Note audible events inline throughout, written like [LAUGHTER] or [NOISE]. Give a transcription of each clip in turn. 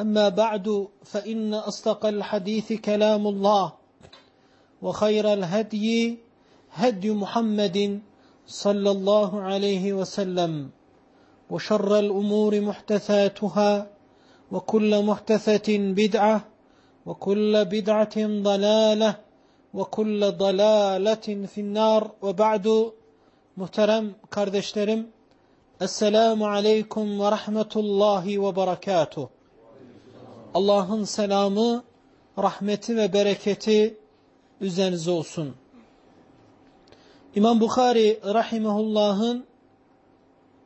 أما بعد فإن أصدق الحديث كلام الله وخير الهدي هدي محمد صلى الله عليه وسلم وشر الأمور محدثاتها وكل محدثة بدعة وكل بدعة ضلالة وكل ضلالة في النار وبعد محترم Esselamu Aleyküm ve Rahmetullahi ve Berekatuh. Allah'ın selamı, rahmeti ve bereketi üzerinize olsun. İmam Bukhari Rahimahullah'ın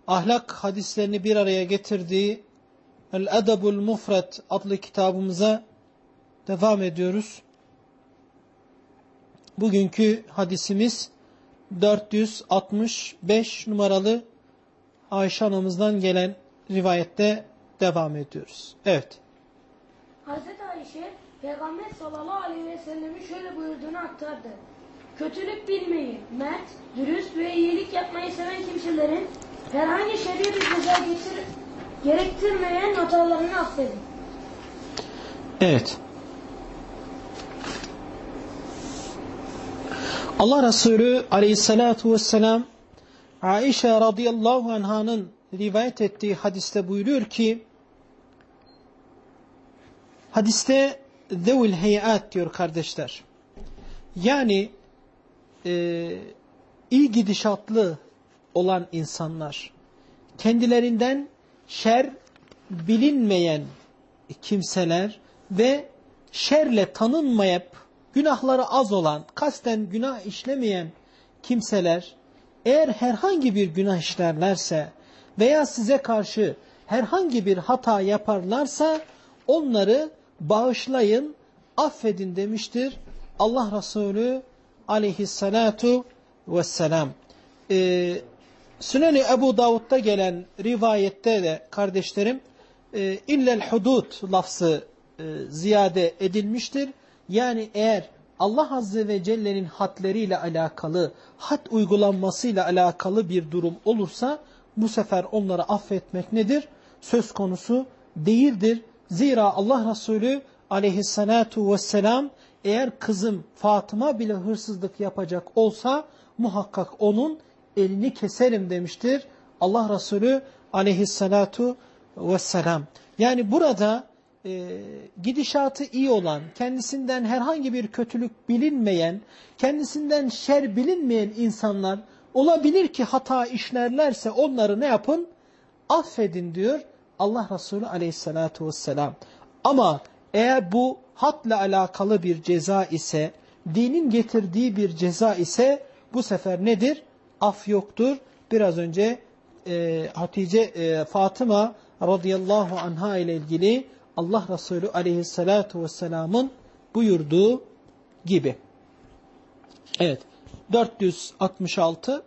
ahlak hadislerini bir araya getirdiği El-Edebul Mufret adlı kitabımıza devam ediyoruz. Bugünkü hadisimiz 465 numaralı Ayşe anamızdan gelen rivayette devam ediyoruz. Evet. Hazreti Ayşe Peygamber sallallahu aleyhi ve sellemin şöyle buyurduğunu aktardı. Kötülük bilmeyi, mert, dürüst ve iyilik yapmayı seven kimselerin herhangi şerri bir ceza gerektirmeyen hatalarını affedin. Evet. Allah Resulü aleyhissalatu vesselam Aişe radıyallahu anh'ın rivayet ettiği hadiste buyuruyor ki hadiste zevil heyat diyor kardeşler. Yani e, iyi gidişatlı olan insanlar kendilerinden şer bilinmeyen kimseler ve şerle tanınmayıp günahları az olan, kasten günah işlemeyen kimseler eğer herhangi bir günah işlerlerse veya size karşı herhangi bir hata yaparlarsa onları bağışlayın, affedin demiştir Allah Resulü aleyhissalatu vesselam. Ee, Süneni Ebu Davud'da gelen rivayette de kardeşlerim e, illel hudud lafzı e, ziyade edilmiştir. Yani eğer Allah Azze ve Celle'nin hadleriyle alakalı, had uygulanmasıyla alakalı bir durum olursa bu sefer onları affetmek nedir? Söz konusu değildir. Zira Allah Resulü aleyhissalatu vesselam eğer kızım Fatıma bile hırsızlık yapacak olsa muhakkak onun elini keserim demiştir. Allah Resulü aleyhissalatu vesselam. Yani burada e, gidişatı iyi olan, kendisinden herhangi bir kötülük bilinmeyen, kendisinden şer bilinmeyen insanlar olabilir ki hata işlerlerse onları ne yapın? Affedin diyor Allah Resulü aleyhissalatu vesselam. Ama eğer bu hatla alakalı bir ceza ise, dinin getirdiği bir ceza ise bu sefer nedir? Af yoktur. Biraz önce e, Hatice e, Fatıma radıyallahu anha ile ilgili Allah Resulü aleyhissalatu vesselamın buyurduğu gibi. Evet. 466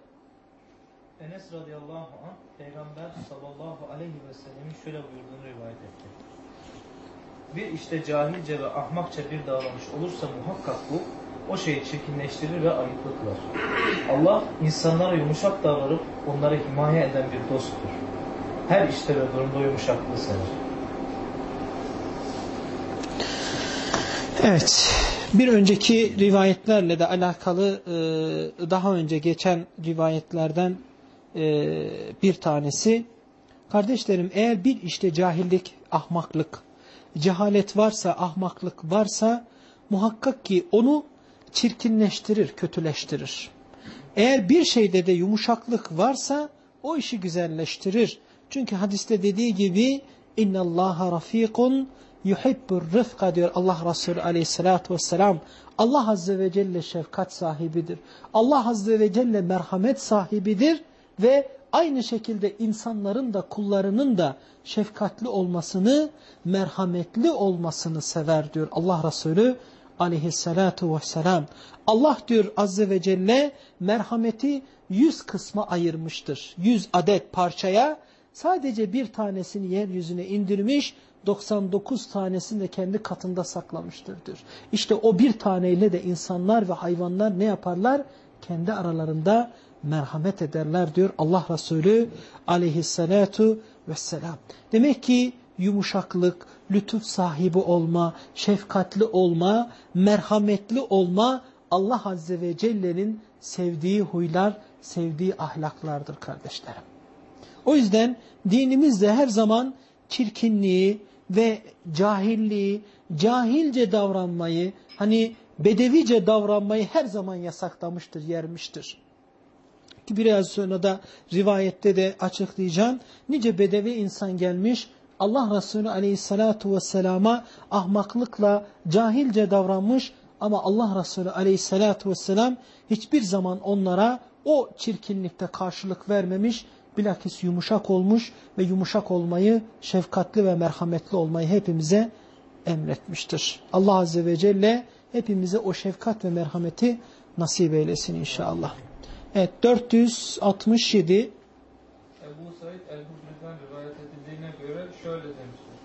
Enes radıyallahu anh Peygamber sallallahu aleyhi ve sellemin şöyle buyurduğunu rivayet etti. Bir işte cahilce ve ahmakça bir davranış olursa muhakkak bu o şeyi çirkinleştirir ve ayıplı kılar. Allah insanlara yumuşak davranıp onları himaye eden bir dosttur. Her işte ve durumda yumuşaklığı sever. Evet, bir önceki rivayetlerle de alakalı daha önce geçen rivayetlerden e, bir tanesi. Kardeşlerim eğer bir işte cahillik, ahmaklık, cehalet varsa, ahmaklık varsa muhakkak ki onu çirkinleştirir, kötüleştirir. Eğer bir şeyde de yumuşaklık varsa o işi güzelleştirir. Çünkü hadiste dediği gibi اِنَّ اللّٰهَ رَف۪يقٌ yuhibbur rıfka diyor Allah Resulü aleyhissalatü vesselam. Allah Azze ve Celle şefkat sahibidir. Allah Azze ve Celle merhamet sahibidir ve aynı şekilde insanların da kullarının da şefkatli olmasını, merhametli olmasını sever diyor Allah Resulü aleyhissalatu vesselam. Allah diyor Azze ve Celle merhameti yüz kısma ayırmıştır. Yüz adet parçaya sadece bir tanesini yeryüzüne indirmiş 99 tanesini de kendi katında saklamıştır diyor. İşte o bir taneyle de insanlar ve hayvanlar ne yaparlar? Kendi aralarında merhamet ederler diyor Allah Resulü aleyhissalatu vesselam. Demek ki yumuşaklık, lütuf sahibi olma, şefkatli olma, merhametli olma Allah Azze ve Celle'nin sevdiği huylar, sevdiği ahlaklardır kardeşlerim. O yüzden dinimizde her zaman çirkinliği ve cahilliği, cahilce davranmayı, hani bedevice davranmayı her zaman yasaklamıştır, yermiştir. Ki biraz sonra da rivayette de açıklayacağım. Nice bedevi insan gelmiş, Allah Resulü aleyhissalatu vesselama ahmaklıkla cahilce davranmış ama Allah Resulü aleyhissalatu vesselam hiçbir zaman onlara o çirkinlikte karşılık vermemiş, bilakis yumuşak olmuş ve yumuşak olmayı, şefkatli ve merhametli olmayı hepimize emretmiştir. Allah Azze ve Celle hepimize o şefkat ve merhameti nasip eylesin inşallah. Evet 467 Ebu Said el-Hudri'den rivayet edildiğine göre şöyle demiştir.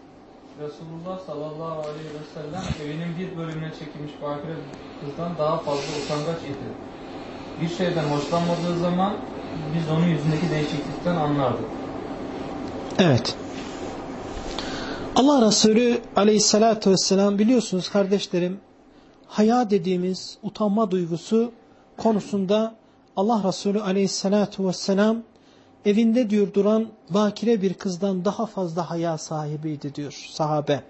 Resulullah sallallahu aleyhi ve sellem evinin bir bölümüne çekilmiş bakire kızdan daha fazla utangaç idi. Bir şeyden hoşlanmadığı zaman biz onun yüzündeki değişiklikten anlardık. Evet. Allah Resulü aleyhissalatü vesselam biliyorsunuz kardeşlerim haya dediğimiz utanma duygusu konusunda Allah Resulü aleyhissalatü vesselam evinde diyor duran bakire bir kızdan daha fazla haya sahibiydi diyor sahabe.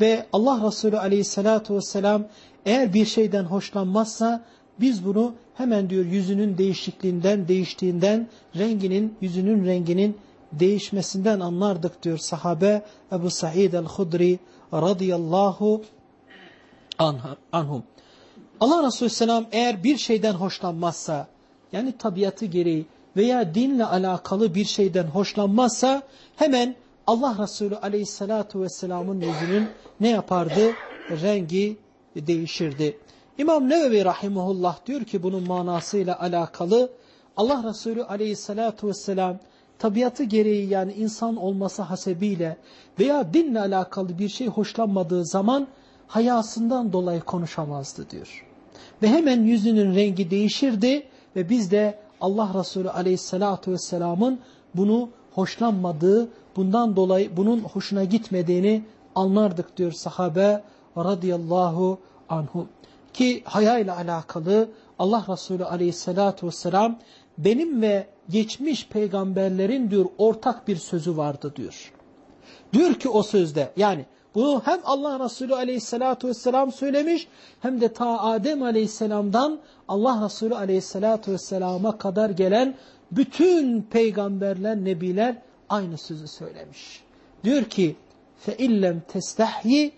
Ve Allah Resulü aleyhissalatü vesselam eğer bir şeyden hoşlanmazsa biz bunu hemen diyor yüzünün değişikliğinden, değiştiğinden, renginin, yüzünün renginin değişmesinden anlardık diyor sahabe Ebu Sa'id el-Hudri radıyallahu anhum. Allah Resulü Selam eğer bir şeyden hoşlanmazsa, yani tabiatı gereği veya dinle alakalı bir şeyden hoşlanmazsa hemen Allah Resulü Aleyhisselatü Vesselam'ın yüzünün ne yapardı? Rengi değişirdi. İmam Nevevi Rahimullah diyor ki bunun manasıyla alakalı Allah Resulü Aleyhisselatü Vesselam tabiatı gereği yani insan olması hasebiyle veya dinle alakalı bir şey hoşlanmadığı zaman hayasından dolayı konuşamazdı diyor. Ve hemen yüzünün rengi değişirdi ve biz de Allah Resulü aleyhissalatu vesselamın bunu hoşlanmadığı, bundan dolayı bunun hoşuna gitmediğini anlardık diyor sahabe radıyallahu anhum. Ki haya ile alakalı Allah Resulü aleyhissalatu vesselam benim ve geçmiş peygamberlerin diyor ortak bir sözü vardı diyor. Diyor ki o sözde yani bunu hem Allah Resulü aleyhissalatu vesselam söylemiş hem de ta Adem aleyhisselamdan Allah Resulü aleyhissalatu vesselama kadar gelen bütün peygamberler, nebiler aynı sözü söylemiş. Diyor ki فَاِلَّمْ تَسْتَحْيِ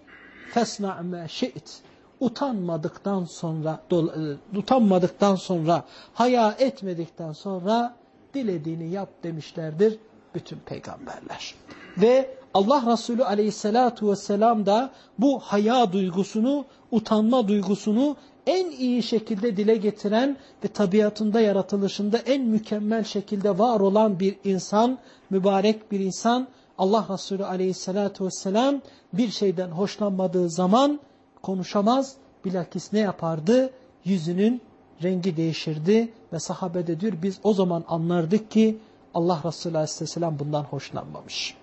فَاسْنَعْ مَا شِئْتِ Utanmadıktan sonra, e, utanmadıktan sonra, haya etmedikten sonra dilediğini yap demişlerdir bütün peygamberler. Ve Allah Resulü aleyhissalatu vesselam da bu haya duygusunu, utanma duygusunu en iyi şekilde dile getiren ve tabiatında yaratılışında en mükemmel şekilde var olan bir insan, mübarek bir insan, Allah Resulü aleyhissalatu vesselam bir şeyden hoşlanmadığı zaman konuşamaz, bilakis ne yapardı? yüzünün rengi değişirdi ve sahabe de diyor biz o zaman anlardık ki Allah Resulü Aleyhisselam bundan hoşlanmamış.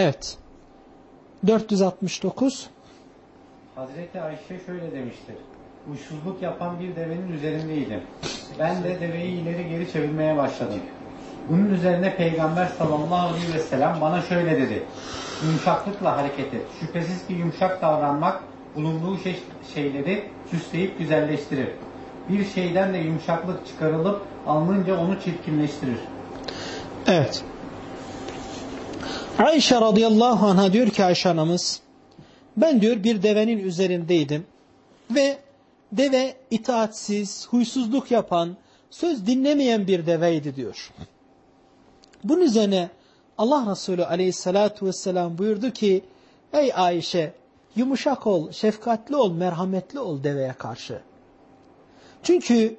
Evet. 469 Hazreti Ayşe şöyle demiştir. Uçsuzluk yapan bir devenin üzerindeydim. Ben de deveyi ileri geri çevirmeye başladım. Bunun üzerine Peygamber sallallahu aleyhi ve sellem bana şöyle dedi. Yumuşaklıkla hareket et. Şüphesiz ki yumuşak davranmak bulunduğu şey, şeyleri süsleyip güzelleştirir. Bir şeyden de yumuşaklık çıkarılıp alınınca onu çirkinleştirir. Evet. Ayşe radıyallahu anh'a diyor ki Ayşe anamız ben diyor bir devenin üzerindeydim ve deve itaatsiz, huysuzluk yapan, söz dinlemeyen bir deveydi diyor. Bunun üzerine Allah Resulü aleyhissalatu vesselam buyurdu ki Ey Ayşe yumuşak ol, şefkatli ol, merhametli ol deveye karşı. Çünkü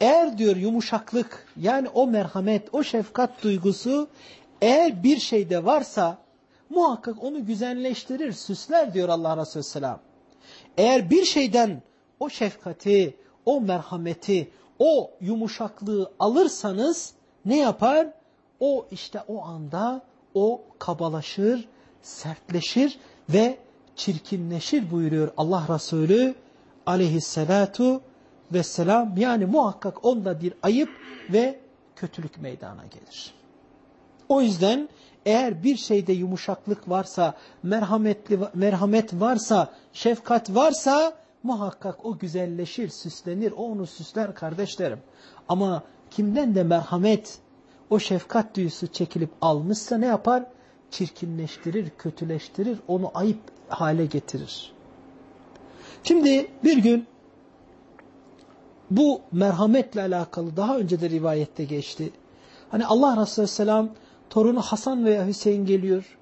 eğer diyor yumuşaklık yani o merhamet, o şefkat duygusu eğer bir şeyde varsa muhakkak onu güzelleştirir, süsler diyor Allah Resulü Selam. Eğer bir şeyden o şefkati, o merhameti, o yumuşaklığı alırsanız ne yapar? O işte o anda o kabalaşır, sertleşir ve çirkinleşir buyuruyor Allah Resulü aleyhissalatu vesselam. Yani muhakkak onda bir ayıp ve kötülük meydana gelir. O yüzden eğer bir şeyde yumuşaklık varsa, merhametli merhamet varsa, şefkat varsa muhakkak o güzelleşir, süslenir. O onu süsler kardeşlerim. Ama kimden de merhamet, o şefkat duyusu çekilip almışsa ne yapar? Çirkinleştirir, kötüleştirir, onu ayıp hale getirir. Şimdi bir gün bu merhametle alakalı daha önce de rivayette geçti. Hani Allah Resulü Selam torunu Hasan veya Hüseyin geliyor.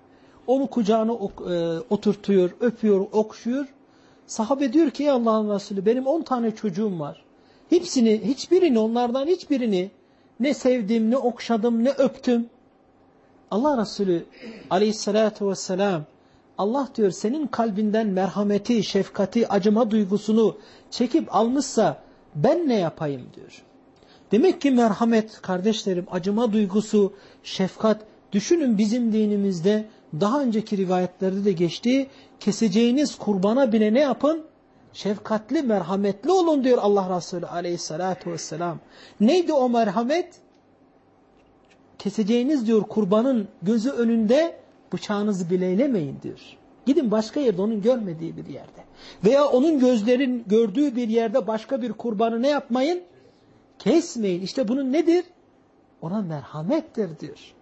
Onu kucağına e, oturtuyor, öpüyor, okşuyor. Sahabe diyor ki Allah'ın Resulü benim on tane çocuğum var. Hepsini, hiçbirini, onlardan hiçbirini ne sevdim, ne okşadım, ne öptüm. Allah Resulü aleyhissalatu vesselam Allah diyor senin kalbinden merhameti, şefkati, acıma duygusunu çekip almışsa ben ne yapayım diyor. Demek ki merhamet kardeşlerim, acıma duygusu, şefkat, düşünün bizim dinimizde daha önceki rivayetlerde de geçti. Keseceğiniz kurbana bile ne yapın? Şefkatli, merhametli olun diyor Allah Resulü aleyhissalatu vesselam. Neydi o merhamet? Keseceğiniz diyor kurbanın gözü önünde bıçağınızı bileylemeyin diyor. Gidin başka yerde onun görmediği bir yerde. Veya onun gözlerin gördüğü bir yerde başka bir kurbanı ne yapmayın? Kesmeyin. İşte bunun nedir? Ona merhamettir diyor.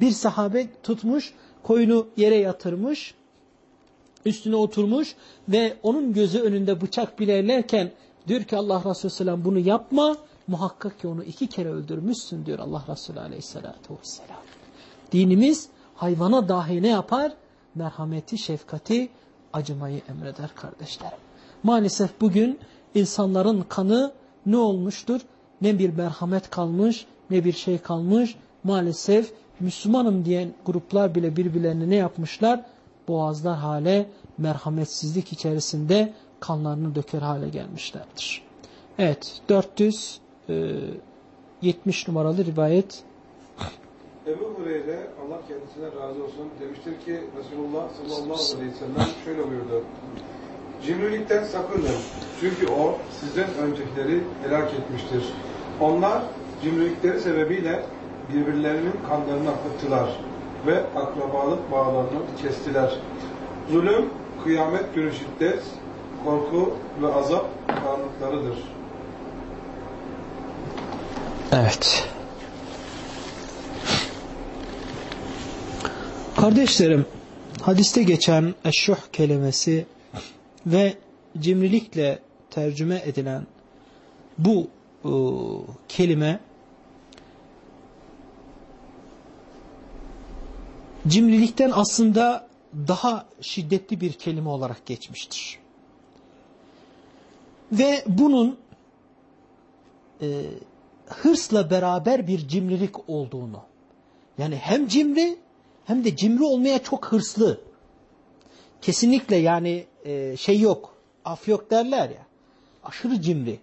Bir sahabe tutmuş, koyunu yere yatırmış, üstüne oturmuş ve onun gözü önünde bıçak bileylerken diyor ki Allah Resulü Selam bunu yapma, muhakkak ki onu iki kere öldürmüşsün diyor Allah Resulü Aleyhisselatü Vesselam. Dinimiz hayvana dahi ne yapar? Merhameti, şefkati, acımayı emreder kardeşlerim. Maalesef bugün insanların kanı ne olmuştur? Ne bir merhamet kalmış, ne bir şey kalmış. Maalesef Müslümanım diyen gruplar bile birbirlerini ne yapmışlar? Boğazlar hale, merhametsizlik içerisinde kanlarını döker hale gelmişlerdir. Evet, 470 numaralı rivayet. Ebu Hureyre, Allah kendisine razı olsun, demiştir ki Resulullah sallallahu aleyhi ve sellem şöyle buyurdu. Cimrilikten sakının. Çünkü o sizden öncekileri helak etmiştir. Onlar cimrilikleri sebebiyle birbirlerinin kanlarını akıttılar ve akrabalık bağlarını kestiler. Zulüm, kıyamet günü şiddet, korku ve azap karanlıklarıdır. Evet. Kardeşlerim, hadiste geçen eşşuh kelimesi ve cimrilikle tercüme edilen bu e, kelime cimrilikten aslında daha şiddetli bir kelime olarak geçmiştir. Ve bunun e, hırsla beraber bir cimrilik olduğunu yani hem cimri hem de cimri olmaya çok hırslı Kesinlikle yani e, şey yok, af yok derler ya. Aşırı cimri.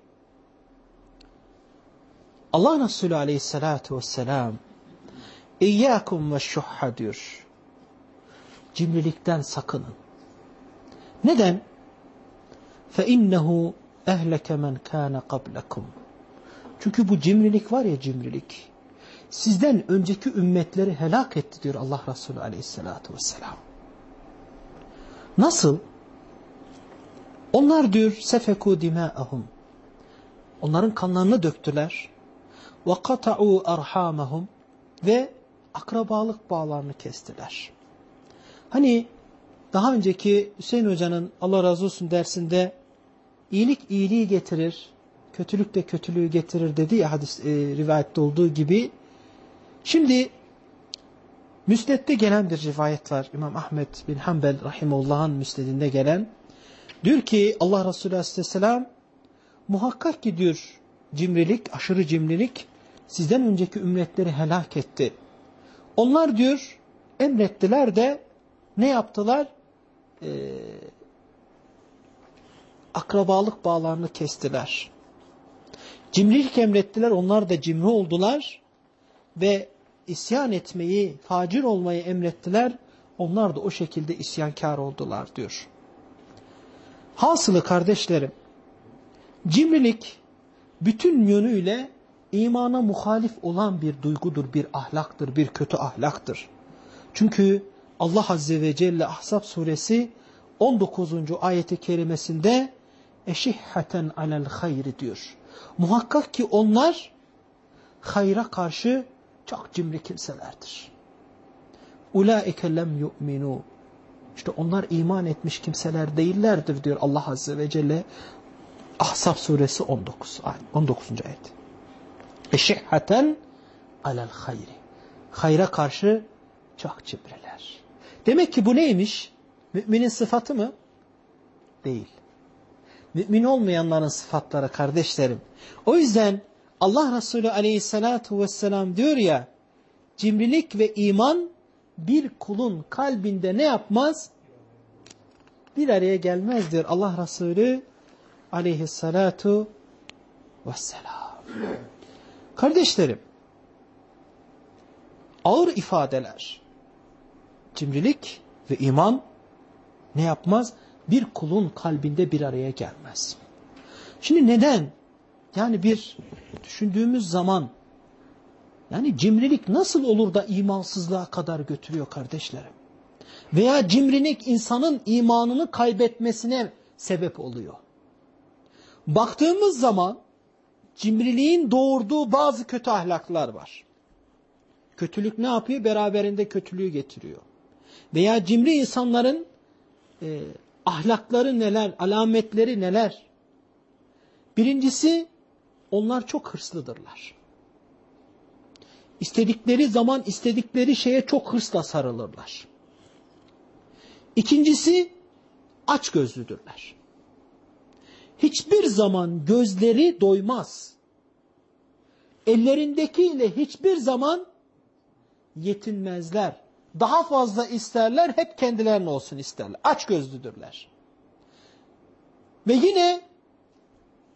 Allah Resulü aleyhissalatu vesselam İyyâkum ve şuhha diyor. Cimrilikten sakının. Neden? فَاِنَّهُ اَهْلَكَ مَنْ كَانَ قَبْلَكُمْ Çünkü bu cimrilik var ya cimrilik. Sizden önceki ümmetleri helak etti diyor Allah Resulü aleyhissalatu vesselam. Nasıl? Onlar diyor sefeku dima'ahum. Onların kanlarını döktüler. Ve kata'u arhamahum ve akrabalık bağlarını kestiler. Hani daha önceki Hüseyin Hoca'nın Allah razı olsun dersinde iyilik iyiliği getirir, kötülük de kötülüğü getirir dedi ya hadis e, rivayette olduğu gibi. Şimdi Müsned'de gelen bir rivayet var. İmam Ahmet bin Hanbel rahimullah'ın müsnedinde gelen. Diyor ki Allah Resulü aleyhisselam muhakkak ki diyor cimrilik, aşırı cimrilik sizden önceki ümmetleri helak etti. Onlar diyor emrettiler de ne yaptılar? Ee, akrabalık bağlarını kestiler. Cimrilik emrettiler, onlar da cimri oldular ve isyan etmeyi, facir olmayı emrettiler. Onlar da o şekilde isyankar oldular diyor. Hasılı kardeşlerim, cimrilik bütün yönüyle imana muhalif olan bir duygudur, bir ahlaktır, bir kötü ahlaktır. Çünkü Allah Azze ve Celle Ahzab suresi 19. ayeti kerimesinde eşihhaten alel hayri diyor. Muhakkak ki onlar hayra karşı çok cimri kimselerdir. Ulaike lem yu'minu. İşte onlar iman etmiş kimseler değillerdir diyor Allah Azze ve Celle Ahzab suresi 19. 19. ayet. Eşihhaten alel hayri. Hayra karşı çok cimriler. Demek ki bu neymiş? Müminin sıfatı mı? Değil. Mümin olmayanların sıfatları kardeşlerim. O yüzden Allah Resulü aleyhissalatu vesselam diyor ya, cimrilik ve iman bir kulun kalbinde ne yapmaz? Bir araya gelmez diyor Allah Resulü aleyhissalatu vesselam. Kardeşlerim, ağır ifadeler, cimrilik ve iman ne yapmaz? Bir kulun kalbinde bir araya gelmez. Şimdi neden? Yani bir düşündüğümüz zaman yani cimrilik nasıl olur da imansızlığa kadar götürüyor kardeşlerim? Veya cimrilik insanın imanını kaybetmesine sebep oluyor. Baktığımız zaman cimriliğin doğurduğu bazı kötü ahlaklar var. Kötülük ne yapıyor? Beraberinde kötülüğü getiriyor. Veya cimri insanların e, ahlakları neler, alametleri neler? Birincisi onlar çok hırslıdırlar. İstedikleri zaman istedikleri şeye çok hırsla sarılırlar. İkincisi aç gözlüdürler. Hiçbir zaman gözleri doymaz. Ellerindekiyle hiçbir zaman yetinmezler. Daha fazla isterler, hep kendilerine olsun isterler. Aç gözlüdürler. Ve yine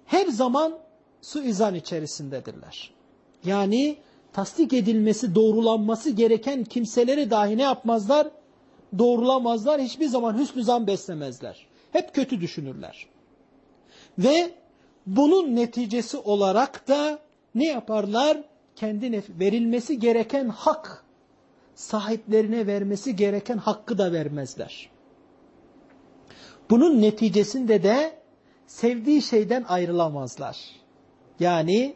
her zaman suizan içerisindedirler. Yani tasdik edilmesi, doğrulanması gereken kimseleri dahi ne yapmazlar? Doğrulamazlar, hiçbir zaman hüsnü zan beslemezler. Hep kötü düşünürler. Ve bunun neticesi olarak da ne yaparlar? Kendine verilmesi gereken hak, sahiplerine vermesi gereken hakkı da vermezler. Bunun neticesinde de sevdiği şeyden ayrılamazlar. Yani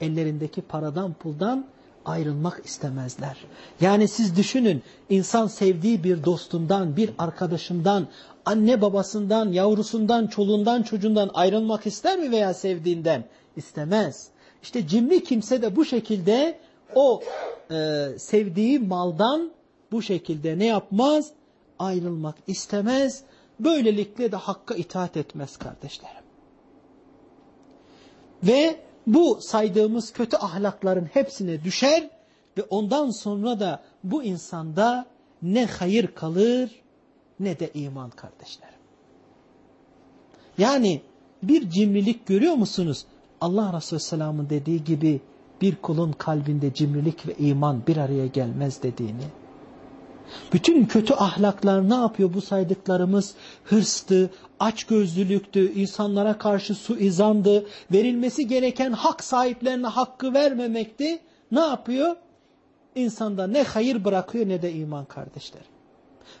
ellerindeki paradan puldan ayrılmak istemezler. Yani siz düşünün insan sevdiği bir dostundan, bir arkadaşından, anne babasından, yavrusundan, çoluğundan, çocuğundan ayrılmak ister mi veya sevdiğinden? İstemez. İşte cimri kimse de bu şekilde o e, sevdiği maldan bu şekilde ne yapmaz? Ayrılmak istemez. Böylelikle de hakka itaat etmez kardeşlerim. Ve bu saydığımız kötü ahlakların hepsine düşer ve ondan sonra da bu insanda ne hayır kalır ne de iman kardeşlerim. Yani bir cimrilik görüyor musunuz? Allah Resulü Selam'ın dediği gibi bir kulun kalbinde cimrilik ve iman bir araya gelmez dediğini. Bütün kötü ahlaklar ne yapıyor bu saydıklarımız? Hırstı, açgözlülüktü, insanlara karşı suizandı, verilmesi gereken hak sahiplerine hakkı vermemekti. Ne yapıyor? İnsanda ne hayır bırakıyor ne de iman kardeşler.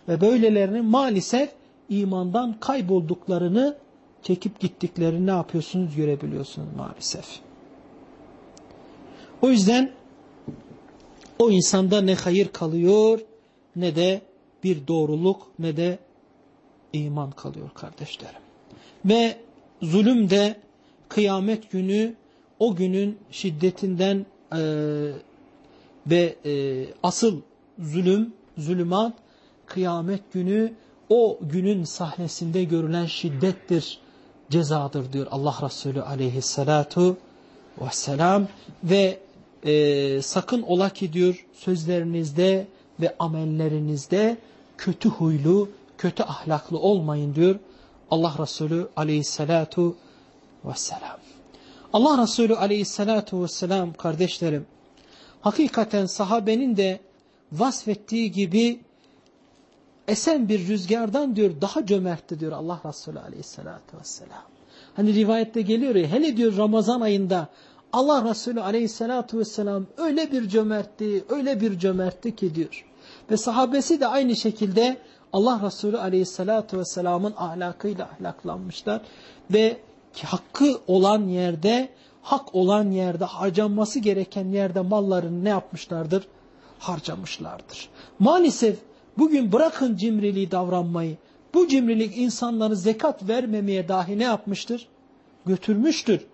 Ve böylelerinin maalesef imandan kaybolduklarını çekip gittiklerini ne yapıyorsunuz görebiliyorsunuz maalesef. O yüzden o insanda ne hayır kalıyor ne de bir doğruluk ne de iman kalıyor kardeşlerim. Ve zulüm de kıyamet günü o günün şiddetinden e, ve e, asıl zulüm, zulümat kıyamet günü o günün sahnesinde görülen şiddettir, cezadır diyor Allah Resulü aleyhissalatu vesselam. Ve e, sakın ola ki diyor sözlerinizde ve amellerinizde kötü huylu, kötü ahlaklı olmayın diyor Allah Resulü aleyhissalatu vesselam. Allah Resulü aleyhissalatu vesselam kardeşlerim hakikaten sahabenin de vasfettiği gibi esen bir rüzgardan diyor daha cömertti diyor Allah Resulü aleyhissalatü vesselam. Hani rivayette geliyor ya hele diyor Ramazan ayında Allah Resulü aleyhissalatü vesselam öyle bir cömertti, öyle bir cömertti ki diyor. Ve sahabesi de aynı şekilde Allah Resulü aleyhissalatü vesselamın ahlakıyla ahlaklanmışlar. Ve hakkı olan yerde, hak olan yerde, harcanması gereken yerde mallarını ne yapmışlardır? Harcamışlardır. Maalesef bugün bırakın cimriliği davranmayı, bu cimrilik insanları zekat vermemeye dahi ne yapmıştır? Götürmüştür.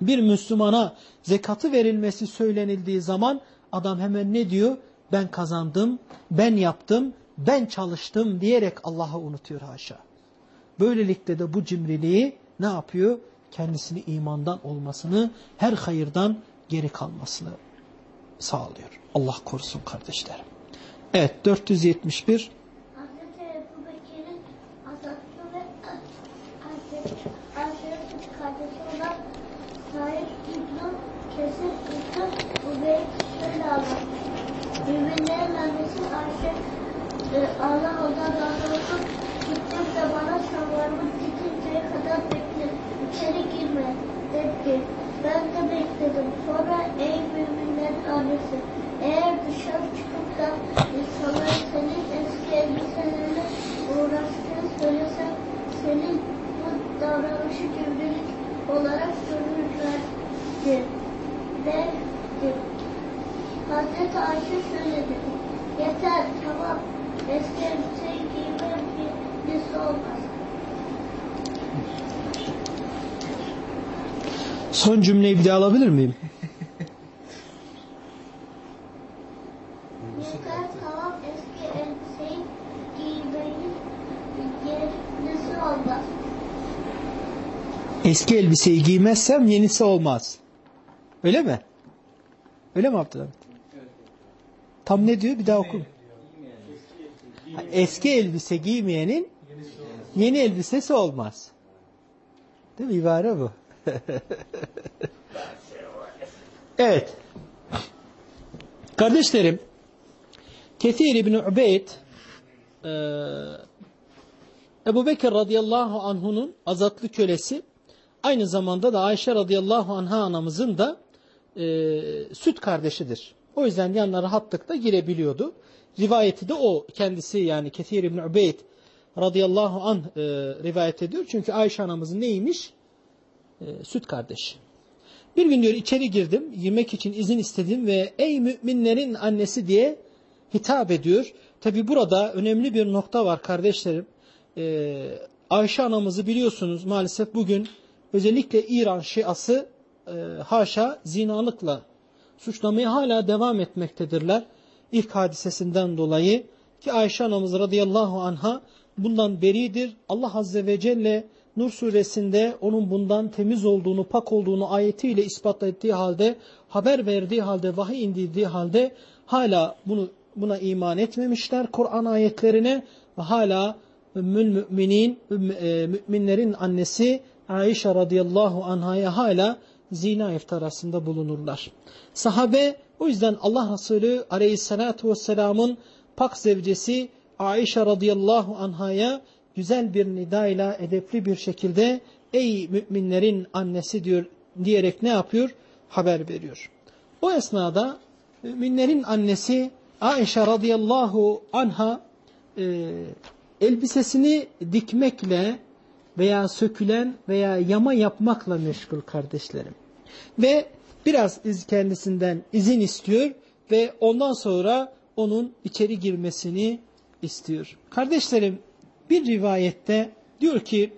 Bir Müslümana zekatı verilmesi söylenildiği zaman adam hemen ne diyor? Ben kazandım, ben yaptım, ben çalıştım diyerek Allah'ı unutuyor haşa. Böylelikle de bu cimriliği ne yapıyor? Kendisini imandan olmasını, her hayırdan geri kalmasını sağlıyor. Allah korusun kardeşlerim. Evet 471 Hazreti Ebu Bekir'in azatlı ve Hazreti Ayşe'nin kardeşi olan Said İbn Kesir İbn Ubeyd şöyle anlatmış. Birbirlerinin annesi Ayşe e, Allah ondan razı olsun gittim de bana şalvarımı dikinceye kadar bekle. İçeri girme dedi. Ben de bekledim. Sonra ey müminlerin annesi eğer dışarı çıkıp da insanlar senin eski elbiselerine uğraştığını söylesen senin bu davranışı cimrilik olarak görürlerdi. Dedi. Hazreti Ayşe şöyle dedi. Yeter tamam eski elbiseyi giymeyen bir birisi olmaz. Son cümleyi bir daha alabilir miyim? Yeter tamam eski elbiseyi giymeyin yenisi olmaz. Eski elbiseyi giymezsem yenisi olmaz. Öyle mi? Öyle mi Abdülhamit? Tam ne diyor? Bir daha oku. Eski elbise giymeyenin yeni elbisesi olmaz. Değil mi? İbare bu. [LAUGHS] evet. Kardeşlerim, Kethir İbni Ubeyd e, Ebu Bekir radıyallahu anh'unun azatlı kölesi aynı zamanda da Ayşe radıyallahu anha anamızın da e, süt kardeşidir. O yüzden yanına rahatlıkla girebiliyordu. Rivayeti de o kendisi yani Kethir İbni Ubeyd radıyallahu anh e, rivayet ediyor. Çünkü Ayşe anamızın neymiş? E, süt kardeşi. Bir gün diyor içeri girdim, yemek için izin istedim ve ey müminlerin annesi diye hitap ediyor. Tabi burada önemli bir nokta var kardeşlerim. Ee, Ayşe anamızı biliyorsunuz maalesef bugün özellikle İran şiası e, haşa zinalıkla suçlamaya hala devam etmektedirler. İlk hadisesinden dolayı ki Ayşe anamız radıyallahu anha bundan beridir. Allah azze ve celle Nur suresinde onun bundan temiz olduğunu, pak olduğunu ayetiyle ispat ettiği halde, haber verdiği halde, vahiy indirdiği halde hala bunu buna iman etmemişler Kur'an ayetlerine ve hala mümin müminin, müminlerin annesi Aişe radıyallahu anhaya hala zina iftarasında bulunurlar. Sahabe o yüzden Allah Resulü aleyhissalatu vesselamın pak zevcesi Aişe radıyallahu anhaya güzel bir nidayla edepli bir şekilde ey müminlerin annesi diyor diyerek ne yapıyor? Haber veriyor. O esnada müminlerin annesi Aişe radıyallahu anha e, elbisesini dikmekle veya sökülen veya yama yapmakla meşgul kardeşlerim. Ve biraz iz kendisinden izin istiyor ve ondan sonra onun içeri girmesini istiyor. Kardeşlerim bir rivayette diyor ki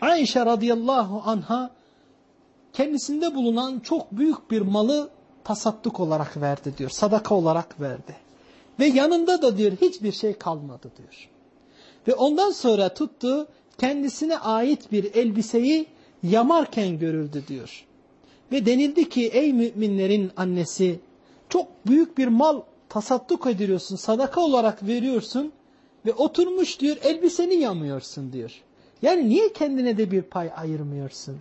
Ayşe radıyallahu anha kendisinde bulunan çok büyük bir malı tasadduk olarak verdi diyor. Sadaka olarak verdi. Ve yanında da diyor hiçbir şey kalmadı diyor. Ve ondan sonra tuttu kendisine ait bir elbiseyi yamarken görüldü diyor. Ve denildi ki ey müminlerin annesi çok büyük bir mal tasadduk ediyorsun, sadaka olarak veriyorsun ve oturmuş diyor elbiseni yamıyorsun diyor. Yani niye kendine de bir pay ayırmıyorsun?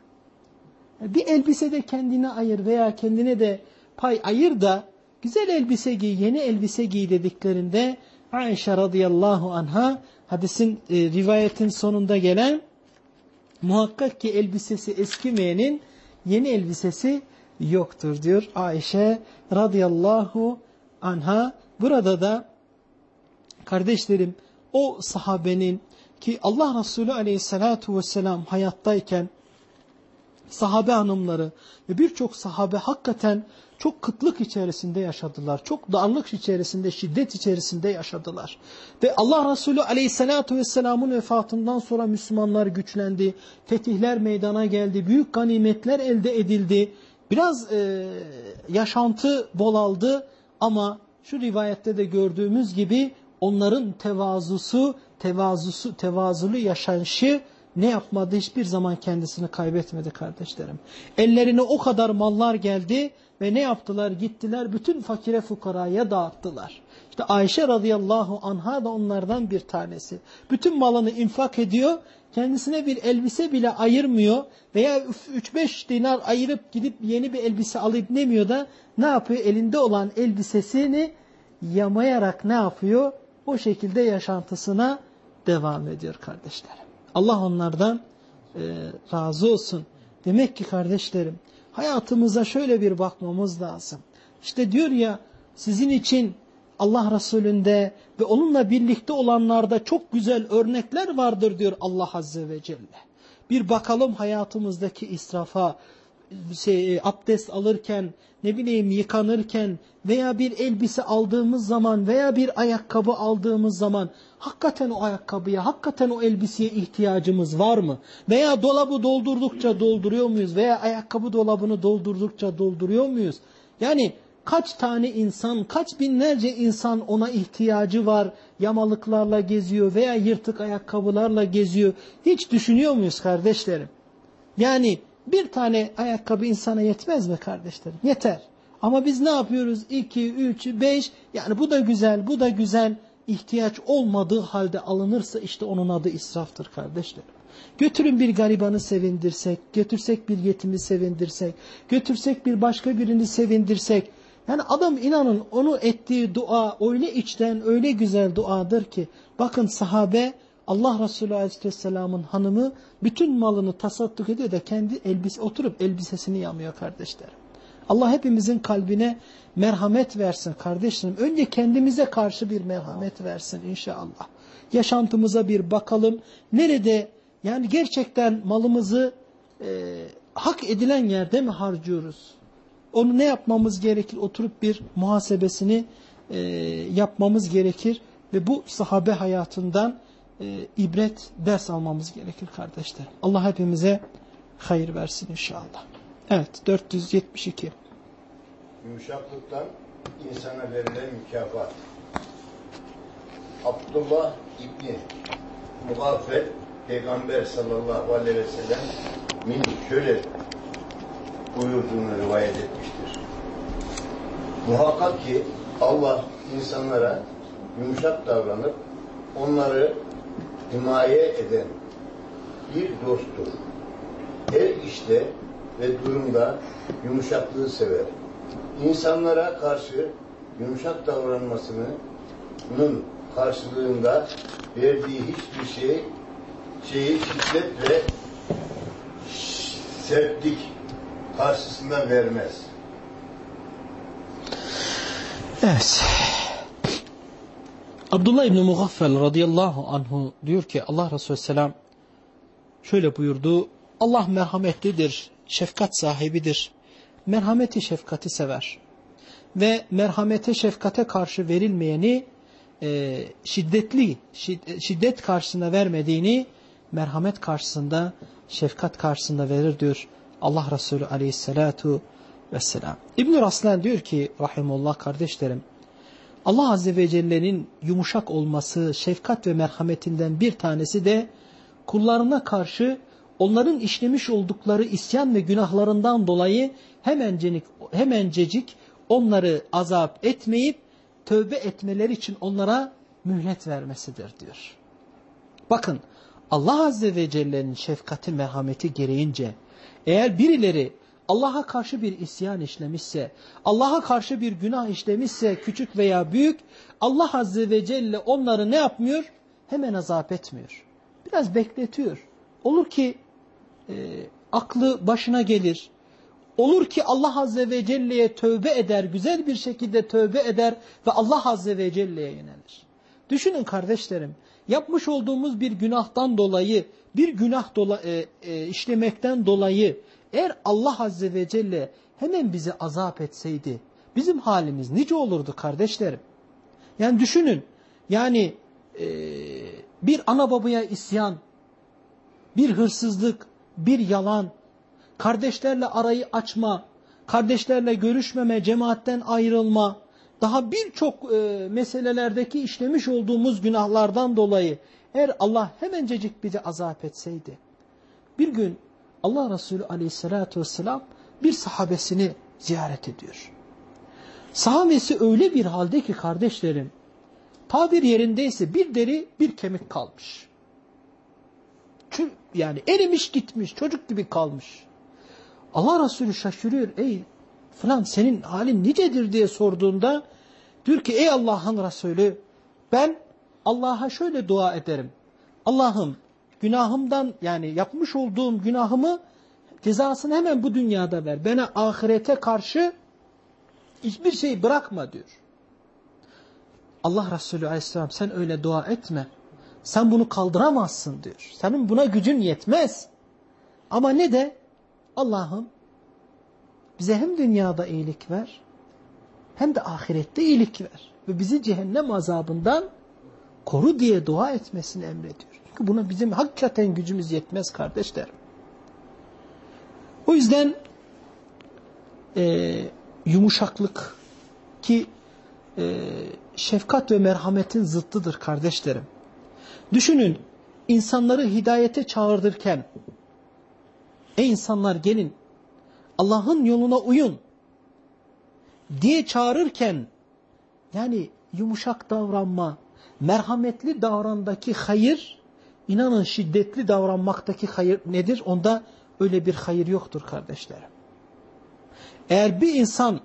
Bir elbise de kendine ayır veya kendine de pay ayır da güzel elbise giy, yeni elbise giy dediklerinde Ayşe radıyallahu anha hadisin e, rivayetin sonunda gelen muhakkak ki elbisesi eskimeyenin yeni elbisesi yoktur diyor Ayşe radıyallahu anha. Burada da kardeşlerim o sahabenin ki Allah Resulü aleyhissalatu vesselam hayattayken sahabe hanımları ve birçok sahabe hakikaten çok kıtlık içerisinde yaşadılar. Çok darlık içerisinde, şiddet içerisinde yaşadılar. Ve Allah Resulü aleyhissalatu vesselamın vefatından sonra Müslümanlar güçlendi. Fetihler meydana geldi. Büyük ganimetler elde edildi. Biraz e, yaşantı bolaldı ama şu rivayette de gördüğümüz gibi onların tevazusu, tevazusu, tevazulu yaşanışı ne yapmadı? Hiçbir zaman kendisini kaybetmedi kardeşlerim. Ellerine o kadar mallar geldi ve ne yaptılar? Gittiler bütün fakire fukaraya dağıttılar. İşte Ayşe radıyallahu anha da onlardan bir tanesi. Bütün malını infak ediyor. Kendisine bir elbise bile ayırmıyor. Veya 3-5 dinar ayırıp gidip yeni bir elbise alıp demiyor da ne yapıyor? Elinde olan elbisesini yamayarak ne yapıyor? O şekilde yaşantısına devam ediyor kardeşlerim. Allah onlardan e, razı olsun. Demek ki kardeşlerim hayatımıza şöyle bir bakmamız lazım. İşte diyor ya sizin için Allah Resulü'nde ve onunla birlikte olanlarda çok güzel örnekler vardır diyor Allah Azze ve Celle. Bir bakalım hayatımızdaki israfa, şey, abdest alırken, ne bileyim yıkanırken veya bir elbise aldığımız zaman veya bir ayakkabı aldığımız zaman hakikaten o ayakkabıya, hakikaten o elbiseye ihtiyacımız var mı? Veya dolabı doldurdukça dolduruyor muyuz? Veya ayakkabı dolabını doldurdukça dolduruyor muyuz? Yani kaç tane insan, kaç binlerce insan ona ihtiyacı var, yamalıklarla geziyor veya yırtık ayakkabılarla geziyor. Hiç düşünüyor muyuz kardeşlerim? Yani bir tane ayakkabı insana yetmez mi kardeşlerim? Yeter. Ama biz ne yapıyoruz? 2, 3, 5 yani bu da güzel, bu da güzel. İhtiyaç olmadığı halde alınırsa işte onun adı israftır kardeşlerim. Götürün bir garibanı sevindirsek, götürsek bir yetimi sevindirsek, götürsek bir başka birini sevindirsek. Yani adam inanın onu ettiği dua öyle içten, öyle güzel duadır ki. Bakın sahabe Allah Resulü Aleyhisselam'ın hanımı bütün malını tasadduk ediyor da kendi elbise oturup elbisesini yamıyor kardeşlerim. Allah hepimizin kalbine merhamet versin kardeşlerim. Önce kendimize karşı bir merhamet versin inşallah. Yaşantımıza bir bakalım. Nerede yani gerçekten malımızı e, hak edilen yerde mi harcıyoruz? Onu ne yapmamız gerekir? Oturup bir muhasebesini e, yapmamız gerekir. Ve bu sahabe hayatından e, ibret, ders almamız gerekir kardeşler. Allah hepimize hayır versin inşallah. Evet 472. Yumuşaklıktan insana verilen mükafat. Abdullah İbni Mugafel Peygamber sallallahu aleyhi ve sellem min şöyle buyurduğunu rivayet etmiştir. Muhakkak ki Allah insanlara yumuşak davranıp onları himaye eden bir dosttur. her işte ve durumda yumuşaklığı sever. İnsanlara karşı yumuşak davranmasının karşılığında verdiği hiçbir şey şeyi şiddet ve sertlik karşısında vermez. Evet. Abdullah İbni Mughaffel radıyallahu anhu diyor ki Allah Resulü selam şöyle buyurdu. Allah merhametlidir, şefkat sahibidir. Merhameti şefkati sever. Ve merhamete şefkate karşı verilmeyeni e, şiddetli, şiddet karşısında vermediğini merhamet karşısında, şefkat karşısında verir diyor Allah Resulü aleyhissalatu vesselam. İbn-i Raslan diyor ki rahimullah kardeşlerim Allah Azze ve Celle'nin yumuşak olması, şefkat ve merhametinden bir tanesi de kullarına karşı onların işlemiş oldukları isyan ve günahlarından dolayı hemencecik, hemencecik onları azap etmeyip tövbe etmeleri için onlara mühlet vermesidir diyor. Bakın Allah Azze ve Celle'nin şefkati merhameti gereğince eğer birileri Allah'a karşı bir isyan işlemişse, Allah'a karşı bir günah işlemişse küçük veya büyük, Allah Azze ve Celle onları ne yapmıyor? Hemen azap etmiyor. Biraz bekletiyor. Olur ki e, aklı başına gelir. Olur ki Allah Azze ve Celle'ye tövbe eder, güzel bir şekilde tövbe eder ve Allah Azze ve Celle'ye yönelir. Düşünün kardeşlerim, yapmış olduğumuz bir günahtan dolayı, bir günah dola, e, e, işlemekten dolayı eğer Allah Azze ve Celle hemen bizi azap etseydi bizim halimiz nice olurdu kardeşlerim. Yani düşünün yani e, bir ana babaya isyan, bir hırsızlık, bir yalan, kardeşlerle arayı açma, kardeşlerle görüşmeme, cemaatten ayrılma, daha birçok e, meselelerdeki işlemiş olduğumuz günahlardan dolayı eğer Allah hemencecik bizi azap etseydi, bir gün Allah Resulü aleyhissalatü vesselam bir sahabesini ziyaret ediyor. Sahabesi öyle bir halde ki kardeşlerim, tabir yerindeyse bir deri bir kemik kalmış. Yani erimiş gitmiş, çocuk gibi kalmış. Allah Resulü şaşırıyor, ey falan senin halin nicedir diye sorduğunda, diyor ki ey Allah'ın Resulü, ben Allah'a şöyle dua ederim. Allah'ım günahımdan yani yapmış olduğum günahımı cezasını hemen bu dünyada ver. Bana ahirete karşı hiçbir şey bırakma diyor. Allah Resulü aleyhisselam sen öyle dua etme. Sen bunu kaldıramazsın diyor. Senin buna gücün yetmez. Ama ne de Allah'ım bize hem dünyada iyilik ver hem de ahirette iyilik ver. Ve bizi cehennem azabından koru diye dua etmesini emrediyor. Çünkü buna bizim hakikaten gücümüz yetmez kardeşlerim. O yüzden e, yumuşaklık ki e, şefkat ve merhametin zıttıdır kardeşlerim. Düşünün insanları hidayete çağırdırken ey insanlar gelin Allah'ın yoluna uyun diye çağırırken yani yumuşak davranma, merhametli davrandaki hayır, inanın şiddetli davranmaktaki hayır nedir? Onda öyle bir hayır yoktur kardeşlerim. Eğer bir insan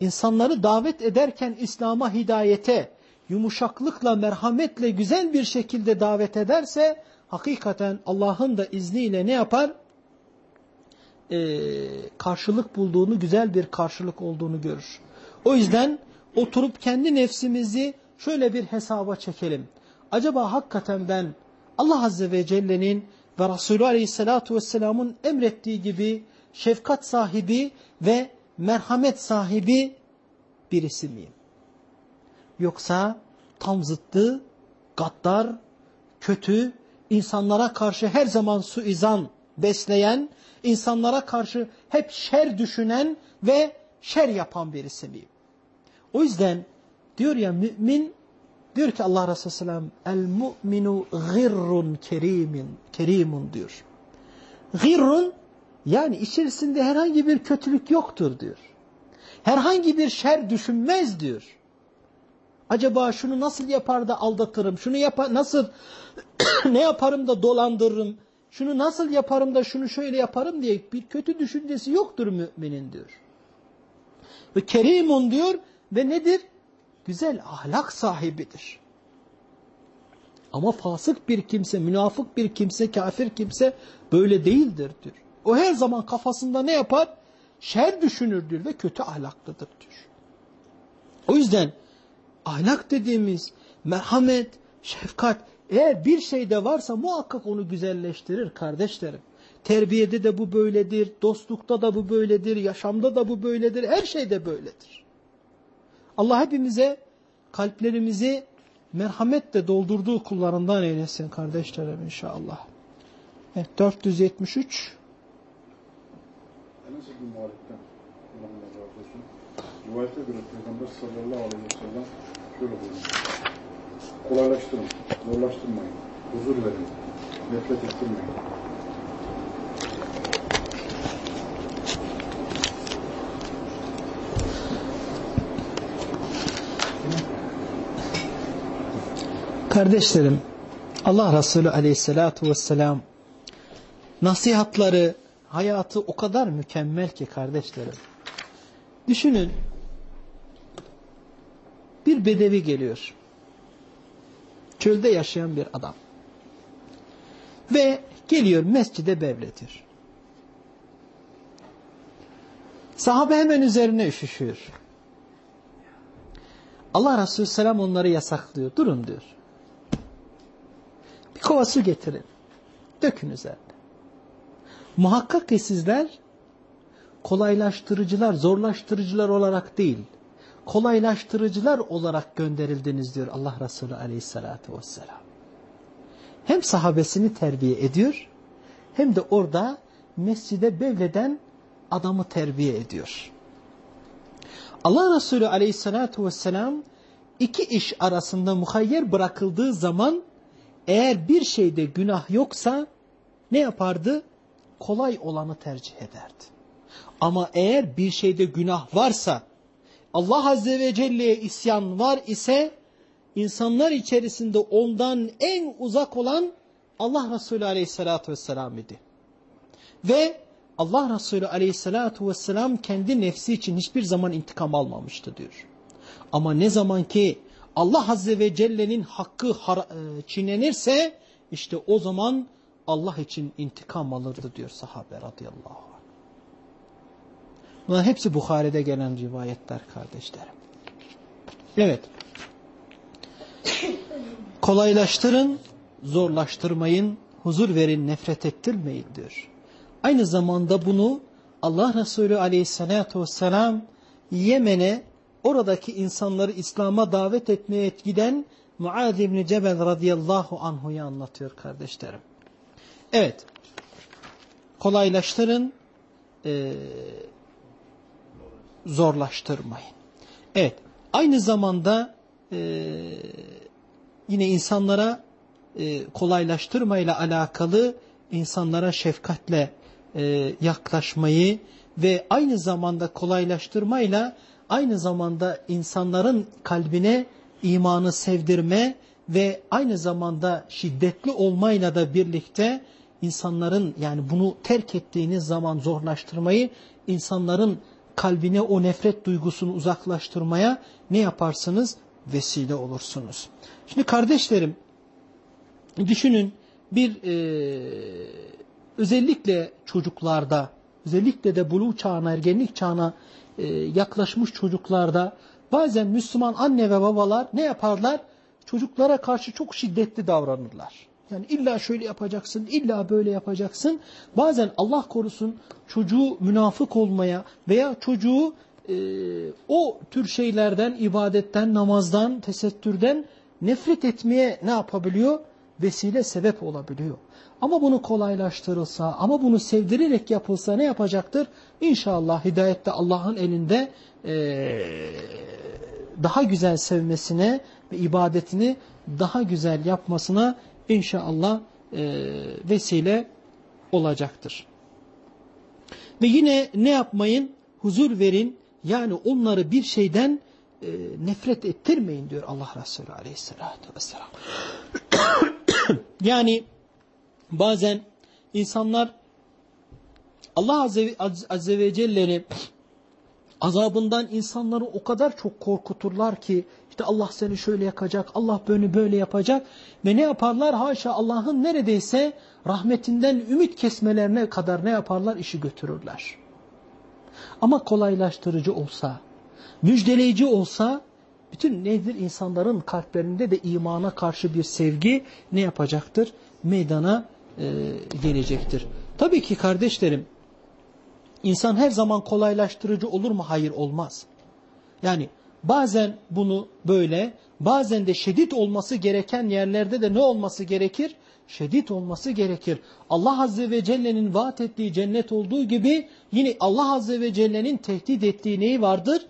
insanları davet ederken İslam'a, hidayete, yumuşaklıkla, merhametle güzel bir şekilde davet ederse hakikaten Allah'ın da izniyle ne yapar? Ee, karşılık bulduğunu, güzel bir karşılık olduğunu görür. O yüzden oturup kendi nefsimizi şöyle bir hesaba çekelim. Acaba hakikaten ben Allah Azze ve Celle'nin ve Resulü Aleyhisselatü Vesselam'ın emrettiği gibi şefkat sahibi ve merhamet sahibi birisi miyim? Yoksa tam zıttı, gaddar, kötü, insanlara karşı her zaman suizan besleyen, insanlara karşı hep şer düşünen ve şer yapan birisi miyim? O yüzden diyor ya mümin Diyor ki Allah Resulü Sellem el mu'minu gırrun kerimin, kerimun diyor. Gırrun yani içerisinde herhangi bir kötülük yoktur diyor. Herhangi bir şer düşünmez diyor. Acaba şunu nasıl yapar da aldatırım, şunu yapar, nasıl [COUGHS] ne yaparım da dolandırırım. şunu nasıl yaparım da şunu şöyle yaparım diye bir kötü düşüncesi yoktur müminin diyor. Ve kerimun diyor ve nedir? Güzel ahlak sahibidir. Ama fasık bir kimse, münafık bir kimse, kafir kimse böyle değildir diyor. O her zaman kafasında ne yapar? Şer düşünür diyor ve kötü ahlaklıdır diyor. O yüzden ahlak dediğimiz merhamet, şefkat eğer bir şeyde varsa muhakkak onu güzelleştirir kardeşlerim. Terbiyede de bu böyledir, dostlukta da bu böyledir, yaşamda da bu böyledir, her şeyde böyledir. Allah hepimize kalplerimizi merhametle doldurduğu kullarından eylesin kardeşlerim inşallah. Evet 473 Enes İbn Malik'ten. Rivayete göre Peygamber sallallahu aleyhi ve sellem şöyle buyurmuş. Kolaylaştırın, zorlaştırmayın, huzur verin, nefret ettirmeyin. Kardeşlerim, Allah Resulü aleyhissalatu vesselam nasihatları, hayatı o kadar mükemmel ki kardeşlerim. Düşünün, bir bedevi geliyor. Çölde yaşayan bir adam. Ve geliyor mescide bevletiyor. Sahabe hemen üzerine üşüşüyor. Allah Resulü Selam onları yasaklıyor. Durun diyor. Bir kova su getirin. Dökün üzerine. Muhakkak ki sizler kolaylaştırıcılar, zorlaştırıcılar olarak değil, kolaylaştırıcılar olarak gönderildiniz diyor Allah Resulü aleyhissalatü vesselam. Hem sahabesini terbiye ediyor, hem de orada mescide bevleden adamı terbiye ediyor. Allah Resulü aleyhissalatü vesselam iki iş arasında muhayyer bırakıldığı zaman eğer bir şeyde günah yoksa ne yapardı? Kolay olanı tercih ederdi. Ama eğer bir şeyde günah varsa, Allah Azze ve Celle'ye isyan var ise, insanlar içerisinde ondan en uzak olan Allah Resulü Aleyhisselatü Vesselam idi. Ve Allah Resulü Aleyhisselatü Vesselam kendi nefsi için hiçbir zaman intikam almamıştı diyor. Ama ne zaman ki Allah Azze ve Celle'nin hakkı çiğnenirse işte o zaman Allah için intikam alırdı diyor sahabe radıyallahu anh. Bunlar hepsi Bukhari'de gelen rivayetler kardeşlerim. Evet. Kolaylaştırın, zorlaştırmayın, huzur verin, nefret ettirmeyin diyor. Aynı zamanda bunu Allah Resulü aleyhissalatu vesselam Yemen'e oradaki insanları İslam'a davet etmeye giden Muad İbni Cebel radıyallahu anhu'ya anlatıyor kardeşlerim. Evet, kolaylaştırın, e, zorlaştırmayın. Evet, aynı zamanda e, yine insanlara e, kolaylaştırmayla alakalı insanlara şefkatle e, yaklaşmayı ve aynı zamanda kolaylaştırmayla aynı zamanda insanların kalbine imanı sevdirme ve aynı zamanda şiddetli olmayla da birlikte insanların yani bunu terk ettiğiniz zaman zorlaştırmayı insanların kalbine o nefret duygusunu uzaklaştırmaya ne yaparsınız? Vesile olursunuz. Şimdi kardeşlerim düşünün bir e, özellikle çocuklarda özellikle de buluğ çağına ergenlik çağına e, yaklaşmış çocuklarda bazen Müslüman anne ve babalar ne yaparlar? Çocuklara karşı çok şiddetli davranırlar. Yani illa şöyle yapacaksın, illa böyle yapacaksın. Bazen Allah korusun çocuğu münafık olmaya veya çocuğu e, o tür şeylerden, ibadetten, namazdan, tesettürden nefret etmeye ne yapabiliyor? Vesile sebep olabiliyor. Ama bunu kolaylaştırılsa, ama bunu sevdirerek yapılsa ne yapacaktır? İnşallah hidayette Allah'ın elinde e, daha güzel sevmesine ve ibadetini daha güzel yapmasına inşallah e, vesile olacaktır. Ve yine ne yapmayın? Huzur verin. Yani onları bir şeyden e, nefret ettirmeyin diyor Allah Resulü aleyhissalatü vesselam. [COUGHS] yani bazen insanlar Allah Azze, Azze ve Celle'nin azabından insanları o kadar çok korkuturlar ki işte Allah seni şöyle yakacak, Allah böyle böyle yapacak ve ne yaparlar? Haşa Allah'ın neredeyse rahmetinden ümit kesmelerine kadar ne yaparlar? işi götürürler. Ama kolaylaştırıcı olsa, müjdeleyici olsa bütün nedir? insanların kalplerinde de imana karşı bir sevgi ne yapacaktır? Meydana e, gelecektir. Tabii ki kardeşlerim İnsan her zaman kolaylaştırıcı olur mu? Hayır olmaz. Yani bazen bunu böyle, bazen de şiddet olması gereken yerlerde de ne olması gerekir? Şiddet olması gerekir. Allah Azze ve Celle'nin vaat ettiği cennet olduğu gibi yine Allah Azze ve Celle'nin tehdit ettiği neyi vardır?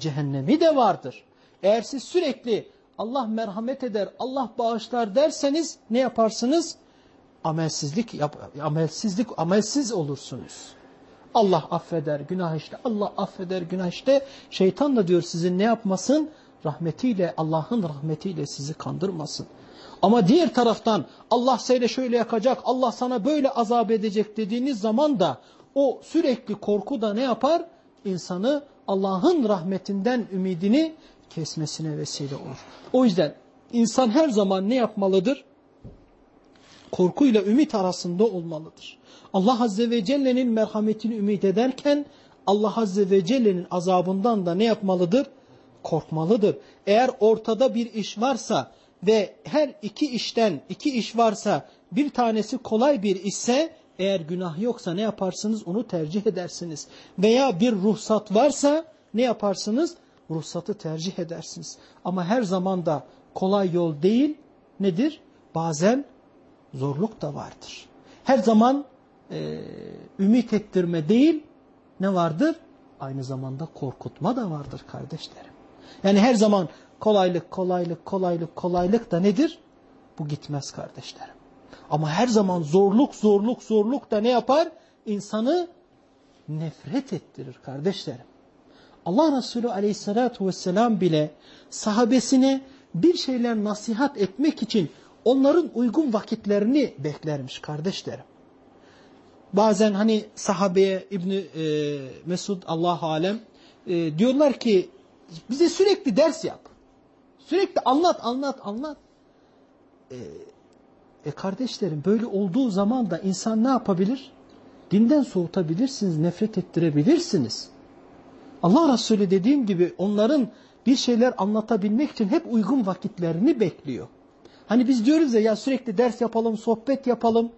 Cehennemi de vardır. Eğer siz sürekli Allah merhamet eder, Allah bağışlar derseniz ne yaparsınız? Amelsizlik, yap, amelsizlik, amelsiz olursunuz. Allah affeder günah işte. Allah affeder günah işte. Şeytan da diyor sizin ne yapmasın? Rahmetiyle, Allah'ın rahmetiyle sizi kandırmasın. Ama diğer taraftan Allah seni şöyle yakacak, Allah sana böyle azap edecek dediğiniz zaman da o sürekli korku da ne yapar? İnsanı Allah'ın rahmetinden ümidini kesmesine vesile olur. O yüzden insan her zaman ne yapmalıdır? Korkuyla ümit arasında olmalıdır. Allah Azze ve Celle'nin merhametini ümit ederken Allah Azze ve Celle'nin azabından da ne yapmalıdır? Korkmalıdır. Eğer ortada bir iş varsa ve her iki işten iki iş varsa bir tanesi kolay bir işse eğer günah yoksa ne yaparsınız? Onu tercih edersiniz. Veya bir ruhsat varsa ne yaparsınız? Ruhsatı tercih edersiniz. Ama her zaman da kolay yol değil nedir? Bazen zorluk da vardır. Her zaman e, ümit ettirme değil ne vardır? Aynı zamanda korkutma da vardır kardeşlerim. Yani her zaman kolaylık, kolaylık, kolaylık, kolaylık da nedir? Bu gitmez kardeşlerim. Ama her zaman zorluk, zorluk, zorluk da ne yapar? İnsanı nefret ettirir kardeşlerim. Allah Resulü aleyhissalatu vesselam bile sahabesine bir şeyler nasihat etmek için onların uygun vakitlerini beklermiş kardeşlerim bazen hani sahabeye İbni e, Mesud Allah alem e, diyorlar ki bize sürekli ders yap. Sürekli anlat anlat anlat. E, e kardeşlerim böyle olduğu zaman da insan ne yapabilir? Dinden soğutabilirsiniz, nefret ettirebilirsiniz. Allah Resulü dediğim gibi onların bir şeyler anlatabilmek için hep uygun vakitlerini bekliyor. Hani biz diyoruz ya, ya sürekli ders yapalım, sohbet yapalım.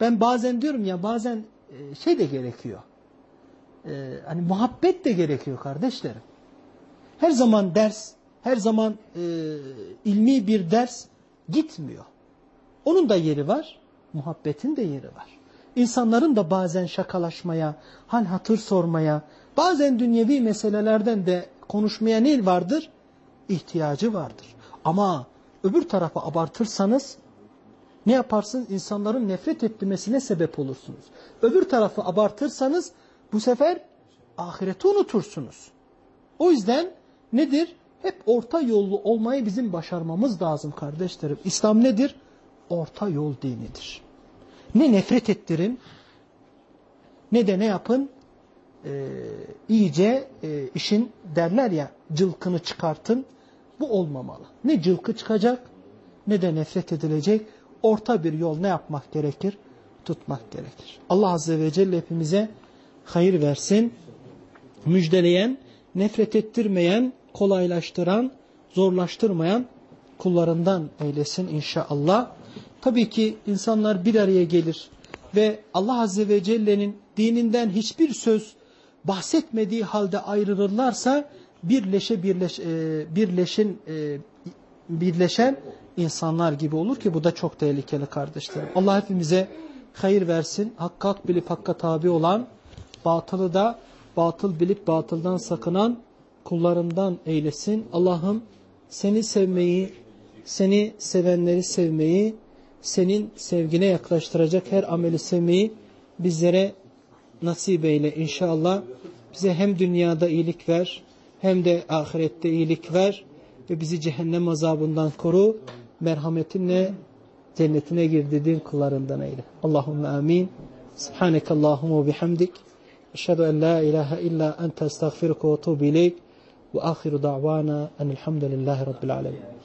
Ben bazen diyorum ya bazen e, şey de gerekiyor. E, hani muhabbet de gerekiyor kardeşlerim. Her zaman ders, her zaman e, ilmi bir ders gitmiyor. Onun da yeri var, muhabbetin de yeri var. İnsanların da bazen şakalaşmaya, hal hatır sormaya, bazen dünyevi meselelerden de konuşmaya ne vardır? İhtiyacı vardır. Ama öbür tarafa abartırsanız ne yaparsınız? İnsanların nefret etmesine sebep olursunuz. Öbür tarafı abartırsanız bu sefer ahireti unutursunuz. O yüzden nedir? Hep orta yollu olmayı bizim başarmamız lazım kardeşlerim. İslam nedir? Orta yol dinidir. Ne nefret ettirin ne de ne yapın? Ee, iyice e, işin derler ya cılkını çıkartın. Bu olmamalı. Ne cılkı çıkacak ne de nefret edilecek orta bir yol ne yapmak gerekir? Tutmak gerekir. Allah Azze ve Celle hepimize hayır versin. Müjdeleyen, nefret ettirmeyen, kolaylaştıran, zorlaştırmayan kullarından eylesin inşallah. Tabii ki insanlar bir araya gelir ve Allah Azze ve Celle'nin dininden hiçbir söz bahsetmediği halde ayrılırlarsa birleşe birleş, e, birleşin e, birleşen insanlar gibi olur ki bu da çok tehlikeli kardeşlerim. Allah hepimize hayır versin. Hakka hak bilip hakka tabi olan, batılı da batıl bilip batıldan sakınan kullarından eylesin. Allah'ım seni sevmeyi, seni sevenleri sevmeyi, senin sevgine yaklaştıracak her ameli sevmeyi bizlere nasip eyle inşallah. Bize hem dünyada iyilik ver, hem de ahirette iyilik ver ve bizi cehennem azabından koru merhametinle cennetine girdirdiğin kullarından eyle. Allahümme amin. Subhaneke Allahumma bihamdik. Eşhedü en la ilahe illa ente estağfiruka ve etubu ileyk. Ve ahiru da'vana enelhamdülillahi rabbil alemin.